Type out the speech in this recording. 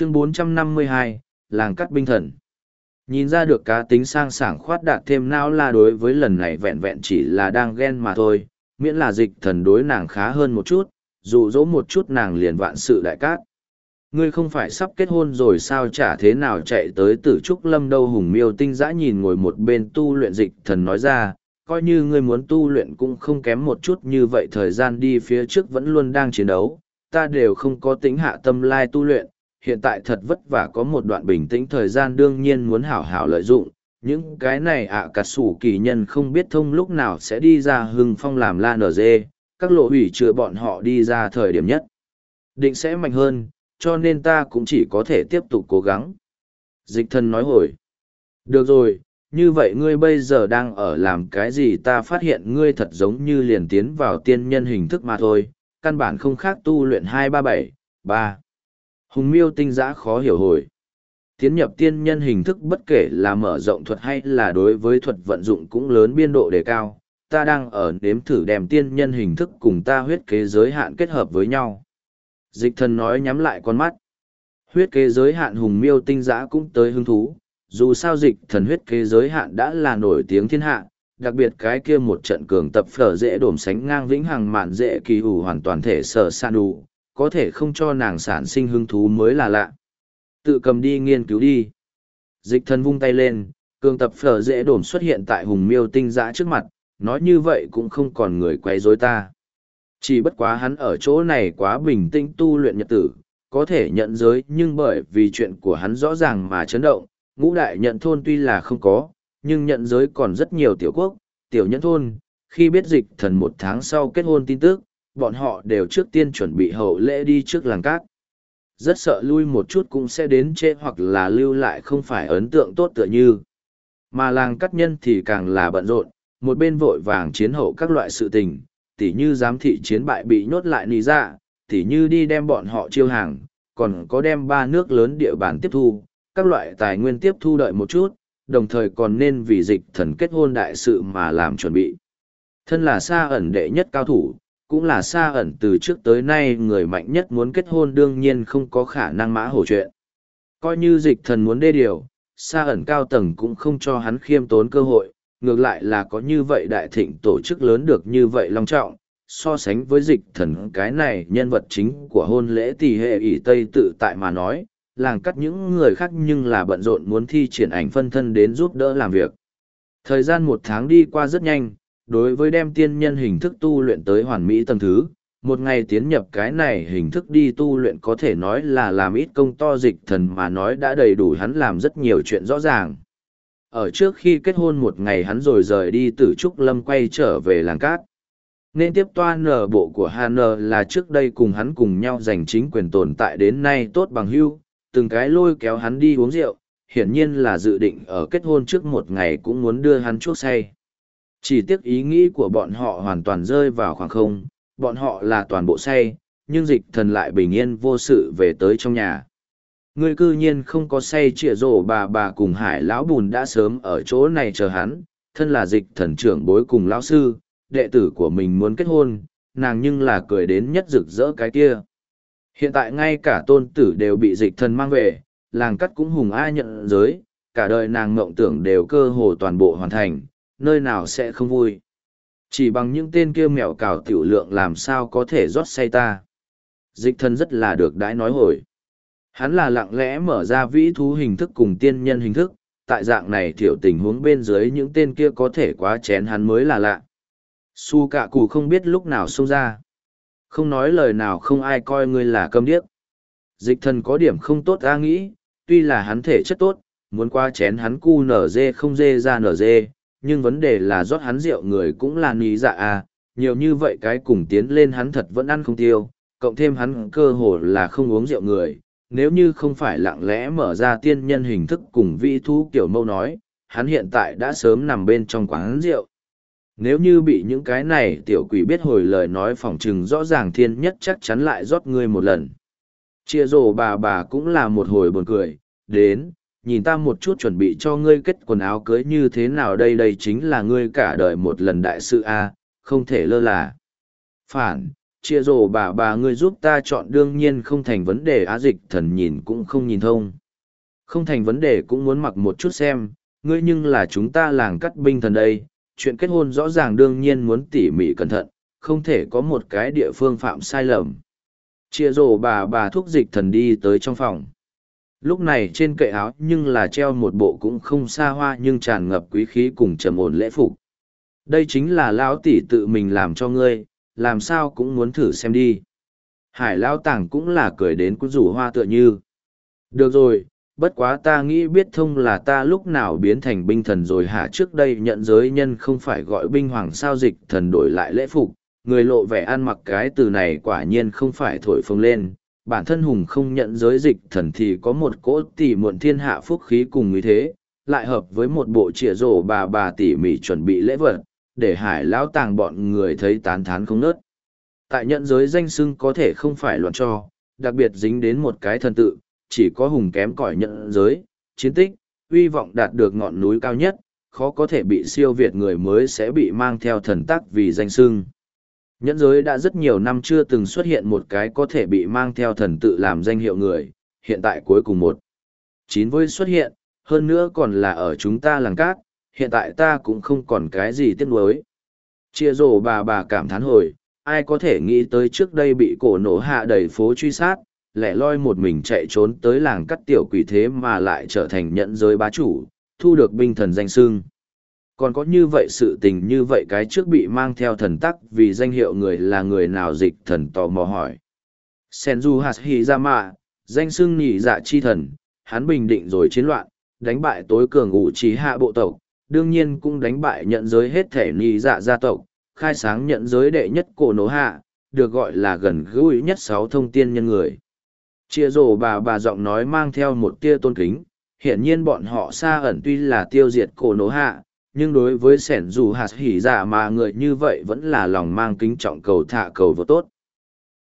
chương 452, làng cắt binh thần. Nhìn ra được cá tính sang sảng khoát đạt thêm não la đối với lần này vẹn vẹn chỉ là đang ghen mà thôi miễn là dịch thần đối nàng khá hơn một chút dụ dỗ một chút nàng liền vạn sự đại cát. Ngươi không phải sắp kết hôn rồi sao chả thế nào chạy tới tử trúc lâm đâu hùng miêu tinh dã nhìn ngồi một bên tu luyện dịch thần nói ra coi như ngươi muốn tu luyện cũng không kém một chút như vậy thời gian đi phía trước vẫn luôn đang chiến đấu ta đều không có tính hạ tâm lai tu luyện hiện tại thật vất vả có một đoạn bình tĩnh thời gian đương nhiên muốn hảo hảo lợi dụng những cái này ạ à, cà sủ kỳ nhân không biết thông lúc nào sẽ đi ra hưng phong làm la nở dê các lộ hủy chữa bọn họ đi ra thời điểm nhất. Định sẽ mạnh hơn cho nên ta cũng chỉ có thể tiếp tục cố gắng. Dịch thân nói hồi được rồi như vậy ngươi bây giờ đang ở làm cái gì ta phát hiện ngươi thật giống như liền tiến vào tiên nhân hình thức mà thôi căn bản không khác tu luyện hai ba bảy ba hùng miêu tinh giã khó hiểu hồi. Tiến nhập tiên nhân hình thức bất kể là mở rộng thuật hay là đối với thuật vận dụng cũng lớn biên độ đề cao. Ta đang ở nếm thử đem tiên nhân hình thức cùng ta huyết kế giới hạn kết hợp với nhau. Dịch thần nói nhắm lại con mắt. Huyết kế giới hạn hùng miêu tinh giã cũng tới hứng thú. Dù sao dịch thần huyết kế giới hạn đã là nổi tiếng thiên hạ, đặc biệt cái kia một trận cường tập phở dễ đổm sánh ngang vĩnh hằng mạn dễ kỳ hủ hoàn toàn thể sở san đủ có thể không cho nàng sản sinh hứng thú mới là lạ. Tự cầm đi nghiên cứu đi. Dịch thần vung tay lên cường tập phở dễ đổm xuất hiện tại hùng miêu tinh giã trước mặt, nói như vậy cũng không còn người quấy rối ta. Chỉ bất quá hắn ở chỗ này quá bình tĩnh tu luyện nhật tử, có thể nhận giới nhưng bởi vì chuyện của hắn rõ ràng mà chấn động, ngũ đại nhận thôn tuy là không có, nhưng nhận giới còn rất nhiều tiểu quốc, tiểu nhận thôn, khi biết dịch thần một tháng sau kết hôn tin tức bọn họ đều trước tiên chuẩn bị hậu lễ đi trước làng cát. Rất sợ lui một chút cũng sẽ đến chê hoặc là lưu lại không phải ấn tượng tốt tựa như. Mà làng cát nhân thì càng là bận rộn, một bên vội vàng chiến hậu các loại sự tình, tỉ như giám thị chiến bại bị nhốt lại nì ra tỉ như đi đem bọn họ chiêu hàng, còn có đem ba nước lớn địa bàn tiếp thu, các loại tài nguyên tiếp thu đợi một chút, đồng thời còn nên vì dịch thần kết hôn đại sự mà làm chuẩn bị. Thân là xa ẩn đệ nhất cao thủ cũng là xa ẩn từ trước tới nay người mạnh nhất muốn kết hôn đương nhiên không có khả năng mã hổ chuyện. Coi như dịch thần muốn đê điều, xa ẩn cao tầng cũng không cho hắn khiêm tốn cơ hội, ngược lại là có như vậy đại thịnh tổ chức lớn được như vậy long trọng, so sánh với dịch thần cái này nhân vật chính của hôn lễ tỷ hệ ỷ Tây tự tại mà nói, làng cắt những người khác nhưng là bận rộn muốn thi triển ảnh phân thân đến giúp đỡ làm việc. Thời gian một tháng đi qua rất nhanh, đối với đem tiên nhân hình thức tu luyện tới hoàn mỹ tầng thứ, một ngày tiến nhập cái này hình thức đi tu luyện có thể nói là làm ít công to dịch thần mà nói đã đầy đủ hắn làm rất nhiều chuyện rõ ràng. Ở trước khi kết hôn một ngày hắn rồi rời đi từ Trúc Lâm quay trở về làng cát. Nên tiếp toa nở bộ của Hàn là trước đây cùng hắn cùng nhau giành chính quyền tồn tại đến nay tốt bằng hưu, từng cái lôi kéo hắn đi uống rượu, hiển nhiên là dự định ở kết hôn trước một ngày cũng muốn đưa hắn chuốc say. Chỉ tiếc ý nghĩ của bọn họ hoàn toàn rơi vào khoảng không, bọn họ là toàn bộ say, nhưng dịch thần lại bình yên vô sự về tới trong nhà. Ngươi cư nhiên không có say trịa rổ bà bà cùng hải lão bùn đã sớm ở chỗ này chờ hắn, thân là dịch thần trưởng bối cùng lão sư, đệ tử của mình muốn kết hôn, nàng nhưng là cười đến nhất rực rỡ cái kia. Hiện tại ngay cả tôn tử đều bị dịch thần mang về, làng cắt cũng hùng ai nhận giới, cả đời nàng mộng tưởng đều cơ hồ toàn bộ hoàn thành, nơi nào sẽ không vui. Chỉ bằng những tên kia mèo cào tiểu lượng làm sao có thể rót say ta. Dịch thân rất là được đãi nói hồi. Hắn là lặng lẽ mở ra vĩ thú hình thức cùng tiên nhân hình thức, tại dạng này thiểu tình huống bên dưới những tên kia có thể quá chén hắn mới là lạ. Su cạ cụ không biết lúc nào xông ra. Không nói lời nào không ai coi ngươi là câm điếc. Dịch thần có điểm không tốt ra nghĩ, tuy là hắn thể chất tốt, muốn qua chén hắn cu nở dê không dê ra nở dê, nhưng vấn đề là rót hắn rượu người cũng là ní dạ à, nhiều như vậy cái cùng tiến lên hắn thật vẫn ăn không tiêu, cộng thêm hắn cơ hồ là không uống rượu người, nếu như không phải lặng lẽ mở ra tiên nhân hình thức cùng vị thú kiểu mâu nói, hắn hiện tại đã sớm nằm bên trong quán rượu. Nếu như bị những cái này tiểu quỷ biết hồi lời nói phỏng trừng rõ ràng thiên nhất chắc chắn lại rót ngươi một lần. Chia rổ bà bà cũng là một hồi buồn cười, đến, nhìn ta một chút chuẩn bị cho ngươi kết quần áo cưới như thế nào đây đây chính là ngươi cả đời một lần đại sự a không thể lơ là phản chia rổ bà bà ngươi giúp ta chọn đương nhiên không thành vấn đề á dịch thần nhìn cũng không nhìn thông. Không thành vấn đề cũng muốn mặc một chút xem, ngươi nhưng là chúng ta làng cắt binh thần đây, chuyện kết hôn rõ ràng đương nhiên muốn tỉ mỉ cẩn thận, không thể có một cái địa phương phạm sai lầm. Chia rổ bà bà thúc dịch thần đi tới trong phòng. Lúc này trên kệ áo nhưng là treo một bộ cũng không xa hoa nhưng tràn ngập quý khí cùng trầm ổn lễ phục. Đây chính là lão tỷ tự mình làm cho ngươi, làm sao cũng muốn thử xem đi. Hải lão tàng cũng là cười đến cũng rủ hoa tựa như. Được rồi, bất quá ta nghĩ biết thông là ta lúc nào biến thành binh thần rồi hả trước đây nhận giới nhân không phải gọi binh hoàng sao dịch thần đổi lại lễ phục, người lộ vẻ ăn mặc cái từ này quả nhiên không phải thổi phồng lên, bản thân hùng không nhận giới dịch thần thì có một cỗ tỉ muộn thiên hạ phúc khí cùng như thế, lại hợp với một bộ trịa rổ bà bà tỉ mỉ chuẩn bị lễ vật, để hải lão tàng bọn người thấy tán thán không nớt. Tại nhận giới danh sưng có thể không phải loạn cho, đặc biệt dính đến một cái thần tự, chỉ có hùng kém cỏi nhận giới, chiến tích, uy vọng đạt được ngọn núi cao nhất, khó có thể bị siêu việt người mới sẽ bị mang theo thần tắc vì danh sưng. Nhẫn giới đã rất nhiều năm chưa từng xuất hiện một cái có thể bị mang theo thần tự làm danh hiệu người, hiện tại cuối cùng một. Chín với xuất hiện, hơn nữa còn là ở chúng ta làng cát, hiện tại ta cũng không còn cái gì tiếc nuối. Chia rổ bà bà cảm thán hồi, ai có thể nghĩ tới trước đây bị cổ nổ hạ đầy phố truy sát, lẻ loi một mình chạy trốn tới làng cắt tiểu quỷ thế mà lại trở thành nhận giới bá chủ, thu được binh thần danh sưng còn có như vậy sự tình như vậy cái trước bị mang theo thần tắc vì danh hiệu người là người nào dịch thần tò mò hỏi. Senju Hashirama, danh xưng nhị dạ chi thần, hắn bình định rồi chiến loạn, đánh bại tối cường ủ trí hạ bộ tộc, đương nhiên cũng đánh bại nhận giới hết thể nhị dạ gia tộc, khai sáng nhận giới đệ nhất cổ nổ hạ, được gọi là gần gũi nhất sáu thông tiên nhân người. Chia rổ bà bà giọng nói mang theo một tia tôn kính, hiển nhiên bọn họ xa ẩn tuy là tiêu diệt cổ nổ hạ, nhưng đối với sẻn dù hạt hỉ dạ mà người như vậy vẫn là lòng mang kính trọng cầu thả cầu vô tốt.